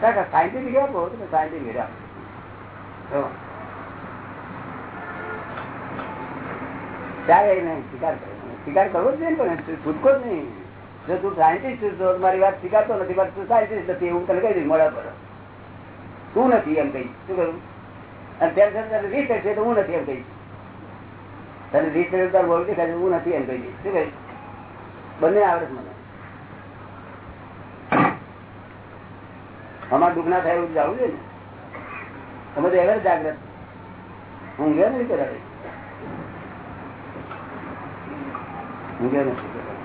સાયન્ટિફિક આપો તો સાયન્ટિફિક આપો. ત્યારે એને, સ્વીકાર કરે. સ્વીકાર કરવો જ નહીં પણ, છૂટકો જ નહીં. જો તું સાયન્ટિસ્ટ તો મારી વાત સ્વીકારતો નથી, પણ તું સાયન્ટિસ્ટ નથી, એવું તને કહી દઈશ, મોડા પર. તું નથી એમ કહી શું કરું અને ત્યારે તને રીત છે તો હું નથી એમ કહી તને રીત તાર બોલ દેખાય હું નથી એમ કહી શું કહી બંને આવડે મને. અમારે દુઃખ થાય એવું જવું છે ને. તમે તો એવા જાગ્રત. ગયા નથી હું ગયો નથી કરાવી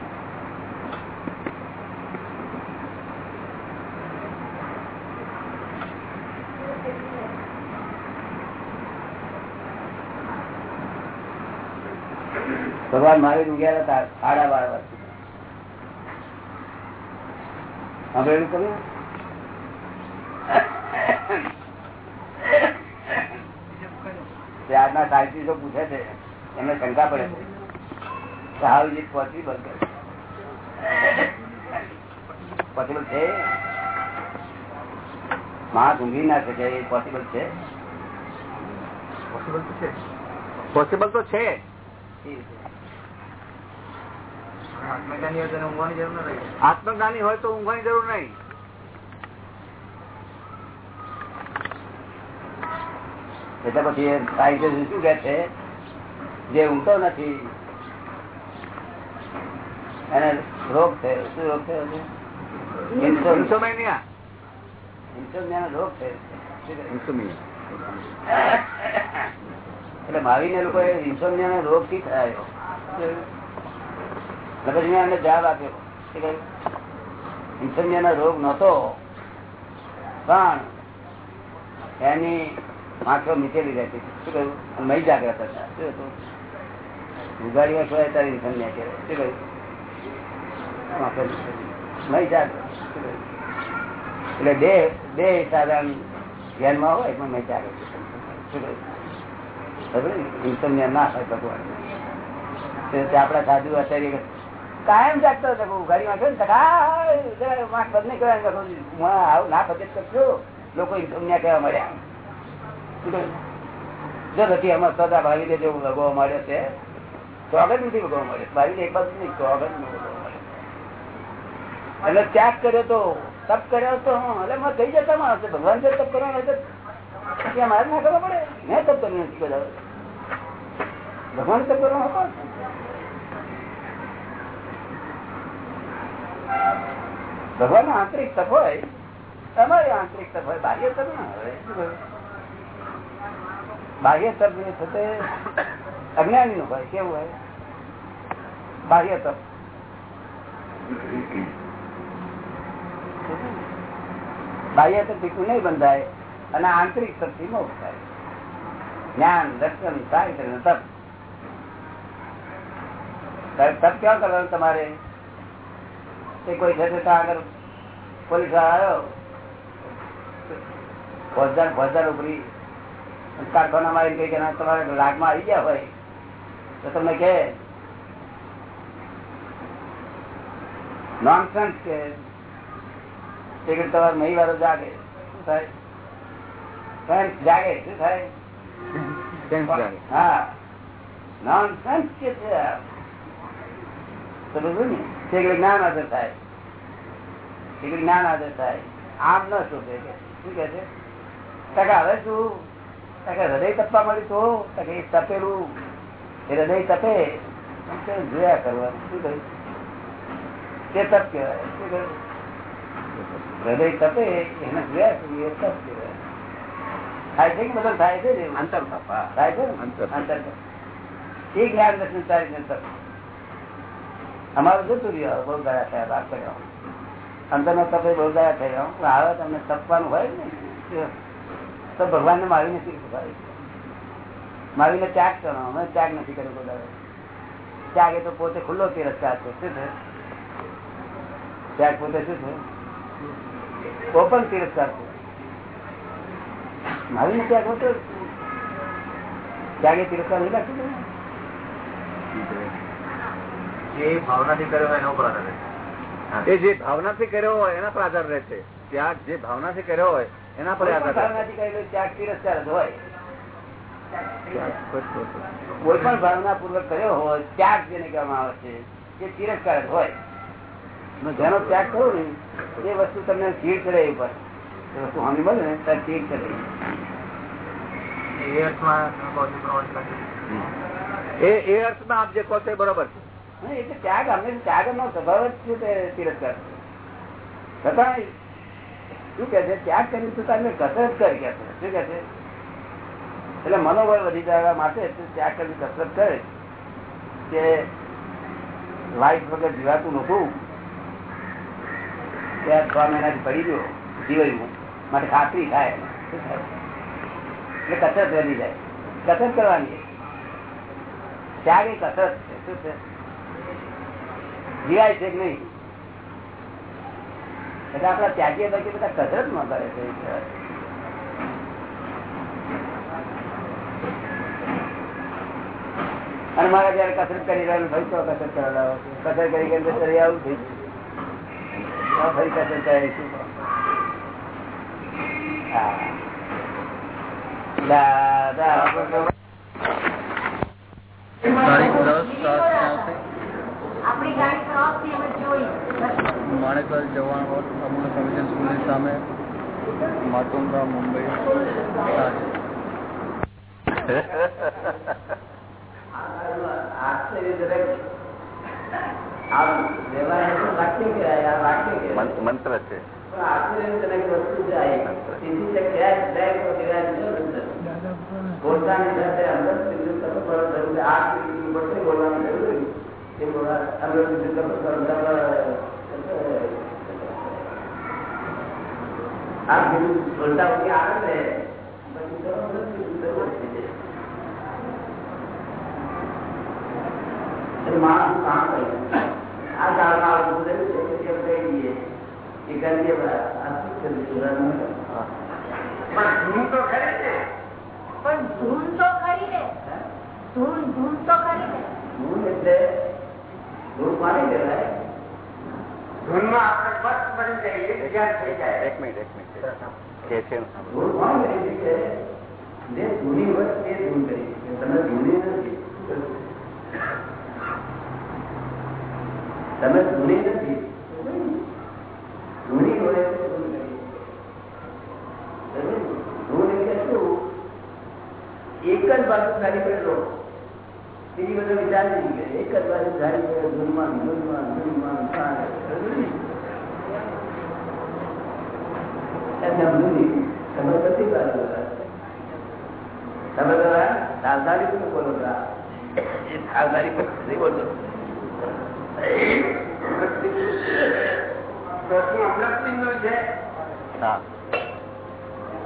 ભગવાન મારી ઉગ્યા હતા સાડા બાર વર્ષ સાંભળેલું કહ્યું આજના સાયન્ટિસ્ટો પૂછે છે એમને શંકા પડે છે. હાઉ ઇઝ બંધ પોસિબલ છે? માણસ ઊંઘી ના શકે એ પોસિબલ છે? પોસિબલ તો છે. પોસિબલ તો છે. આત્મજ્ઞાની હોય તો ઊંઘવાની જરૂર નહીં. એટલે પછી સાયન્ટિસ્ટ શું કે છે જે ઊંઘતો નથી એને રોગ છે શું રોગ થયો છે? ઇન્સોમેનિયા ઇન્સોમિયાનો રોગ છે. ઇન્સોમિયા એટલે માવીને લોકો ઇન્સોમિયાનો રોગથી થયો. મેં એમને જવાબ આપ્યો ઇન્સોમિયાનો રોગ નતો પણ એની માથો નીચેલી રહેતી શું કહ્યું? મય જાગ્રત હતા. શું હતું? ઉગાડીમાં ખોવાય ત્યારે ઇન્સોમિયા શું કહ્યું? મય જાગ્રત એટલે બે બે સાધારણ ધ્યાનમાં હોય, પણ મય જાગ્રત શું કહ્યું? ને? ઇન્સોમિયા ના થાય ભગવાન આપણા સાધુ અત્યારે કાયમ જાગતો હતો ઘડી માં કહ્યું વાંક કહેવાય ના પચે કરશો લોકો ઇન્સોમિયા કહેવા મળ્યા જો નથી અમારે સદા ભાવી દે જેવું ભગવા મળ્યો છે. સ્વાગત નથી ભગવા મળે ભાવી એક બાજુ નહીં, સ્વાગત એટલે ત્યાગ કર્યો તો, તપ કર્યો તો એટલે માં થઈ જતા માણસ ભગવાન જે તપ કરવાનો મારે ના કરવા પડે. મેં તપ કર્યું નથી બધા ભગવાન તપ કરવાનો હતો ભગવાન આંતરિક તપ હોય, તમારી આંતરિક તપ હોય, બાહ્ય તપ ના હોય બાહ્ય તપ એ છે અજ્ઞાની નું હોય, કેવું હોય? બાહ્ય તપ. બાહ્ય તપથી નહીં બંધાય, અને આંતરિક તપથી થાય. જ્ઞાન, દર્શન, સાહિત્ય તપ. તપ ક્યાં કરવાનું તમારે? તે કોઈ આગળ પોલીસ આવ્યો. ફોજદાર ફોજદાર ઉપરી કારખાના માં કઈ કે તમારે લાગમાં આવી ગયા હોય. તો તમને કે નોનસેન્સ કે ટિકિટ તમારે નહીં વાળો જાગે. શું થાય? જાગે શું થાય. હા. નોનસેન્સ કે છે. સમજ્યું ને? તે એકડે જ્ઞાન હાજર થાય. એકડે જ્ઞાન હાજર થાય. આમ ન શોધે કે. શું કે છે? ટકા હવે શું? ટકા હૃદય તપવા મળ્યું તો? ટકા એ તપેલું એ હૃદય તપે? કે જોયા કરવાનું. શું કહ્યું? તે તપ કહેવાય. શું કહ્યું? હૃદય તપે એને જોયા કરીએ એ તપ કહેવાય. થાય છે કે બધા થાય છે ને? અંતર તપા. થાય છે ને? અંતર. અંતર એ જ્ઞાન દર્શન તારી તપ. અમારું જતું રહ્યું બહુ દયા થયા વાત કર્યો. અંદર નો તપે બહુ દયા થયો પણ આવે તમને તપવાનું હોય ને તો ભગવાન ને મારી નથી ભાઈ મારીને ત્યાગ કરો. અમે ત્યાગ નથી કર્યો દાડો. ત્યાગ એ તો પોતે ખુલ્લો તિરસ્કાર છે શું છે? ત્યાગ પોતે શું છે? ઓપન તિરસ્કાર છે મારી નથી આગળ તો ત્યાગે તિરસ્કાર નહીં લાગતું? જે ભાવનાથી કર્યો હોય એનો પર આધાર રહે એ જે ભાવનાથી કર્યો હોય એના પર આધાર રહે છે. ત્યાગ જે ભાવનાથી કર્યો હોય એના પર આધાર ભાવનાથી કરેલો ત્યાગ તિરસ્કાર જ હોય. કોઈ પણ ભાવના પૂર્વક કર્યો હોય ત્યાગ જેને કહેવામાં આવે છે એ તિરસ્કાર જ હોય જેનો ત્યાગ થયો ને એ વસ્તુ તમને ચીડ કરે એ પર વસ્તુ હામી મળે ને ત્યારે ચીડ કરે. એ અર્થમાં એ એ અર્થમાં આપ જે કહો છો એ બરોબર છે. એટલે ત્યાગ, અમે ત્યાગ નો સ્વભાવ જ છે તિરસ્કાર છતાં શું કે છે, ત્યાગ કરી છતાં અમે કસરત કરી કે છે. શું કે છે? એટલે મનોબળ વધી જવા માટે ત્યાગ કરી કસરત કરે. કે લાઈફ વગર જીવાતું નતું ત્યાં છ મહિનાથી પડી ગયો, જીવાયું. માટે ખાતરી થાય? એટલે કસરત વધી જાય. કસરત કરવાની. ત્યાગ એ કસરત છે. શું છે? જીવાય છે કે નહીં? એટલે આપડા ત્યાગીય બાકી બધા કસરતમાં કરે છે. અને મારે જયારે કસરત કરી રહ્યો ભાઈ તો કસરત કરવા કસરત કરી કરીને શરીર આવું થઈ ફરી કસરત કરીશું દાદા ગાડી ક્રોસ માણેકલાલ જવાન અમૂલ સંવેદન સ્કૂલની સામે માટુંગા મુંબઈ મંત્ર છે. માણસ કામ કરે આ કામ આવું થયું છે કે કેમ કહી દઈએ. એ કરીએ આ શું છે સુધારવાનું? પણ ધૂન તો ખરી ને. ધૂન ધૂન તો ખરી ને. એટલે ગુણ કોને કહેવાય ધૂનમાં આપણે બસ બની જઈએ જ્ઞાન થઈ જાય એક મિનિટ એક મિનિટ કે છે ને સાંભળો. ગુણ કોણ કરી છે જે જૂની હોય તે ગુણ કરી છે તમે જૂની નથી તમે જૂની નથી જૂની હોય તે ગુણ કરી છે. ગુણ એટલે શું એક જ બાજુ ખાલી પડેલો બીજી બધો વિચાર નહીં કરે એક જ વાર જાય નહીં. તમે બધી તમે સાવધાની પણ બોલો સાવધાની પણ નથી બોલતો.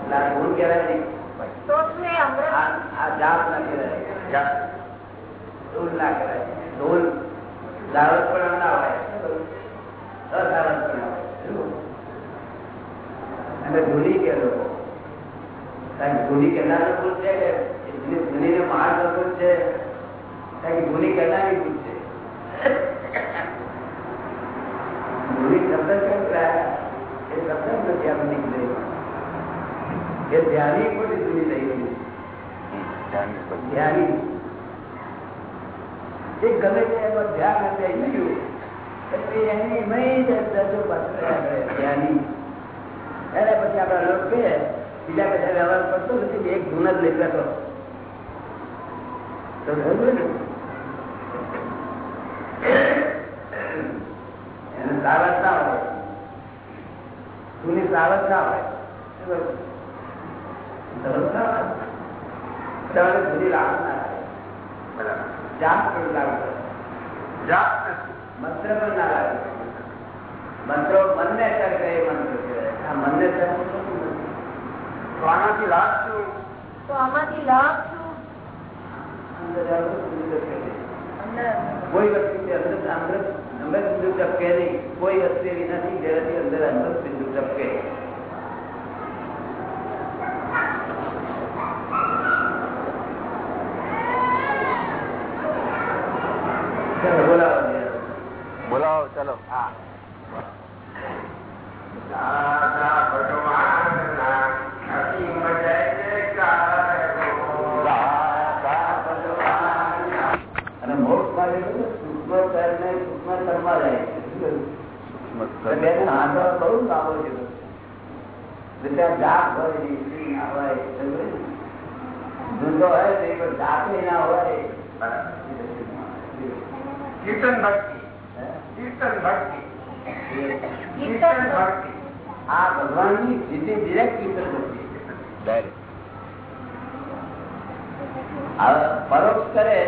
ના કહેવાય નહીં. આ જાપ ના કહેવાય જાપ. ના કરાય. ધૂળ દાવત પણ ના હોય. અદાવત પણ અને ધૂળી કે લોકો? કારણ કે કરનારો ભૂલ છે કે ધૂળી માર ભૂલ છે? કારણ કે કરનારી ભૂલ છે? ધૂળી શબ્દ કેમ કહેવાય? એ શબ્દ નથી આપણે નીકળેલો. એ ધ્યાની ખોટી ધૂળી થઈ ગઈ? ધ્યાન. એ ગમે તે એમાં ધ્યાન આપણે ગયું એટલે એની એને પછી આપણા એક ગુણ જ બેઠો તો. સમજ્યું ને? હોય. જૂની સાવધ ના હોય. તમારે જૂની લાગુ ના બરાબર. જાપ પણ લાગુ પડે જાપ નથી મંત્ર પણ ના લાગે મંત્રો મનને સર કહે મંત્ર કહેવાય આ મનને સર તો આનાથી લાભ શું તો આમાંથી લાભ શું અંદર આવો તો અંદર કહે. અંદર કોઈ વસ્તુ અમૃત અમૃત અંદર બિંદુ ટપકે નહીં કોઈ વસ્તુ એવી નથી જેનાથી અંદર અંદર બિંદુ ટપકે ચાલો, બોલાવો જરા. બોલાવો ચલો હા અને મોક્ષ માટે સૂક્ષ્મ કર્મ ને સૂક્ષ્મ કર્મ જાય એટલે બેન હાથો બહુ લાભો છે એટલે આ જાત હોય ને સ્ત્રી ના હોય સમજે ને? ધૂંધો હોય તો એ પણ જાતે ના હોય કીર્તન ભક્તિ કીર્તન ભક્તિ કીર્તન ભક્તિ આ ભગવાનની સીધી ડિરેક્ટ ડાયરેક્ટ પરોક્ષ કરે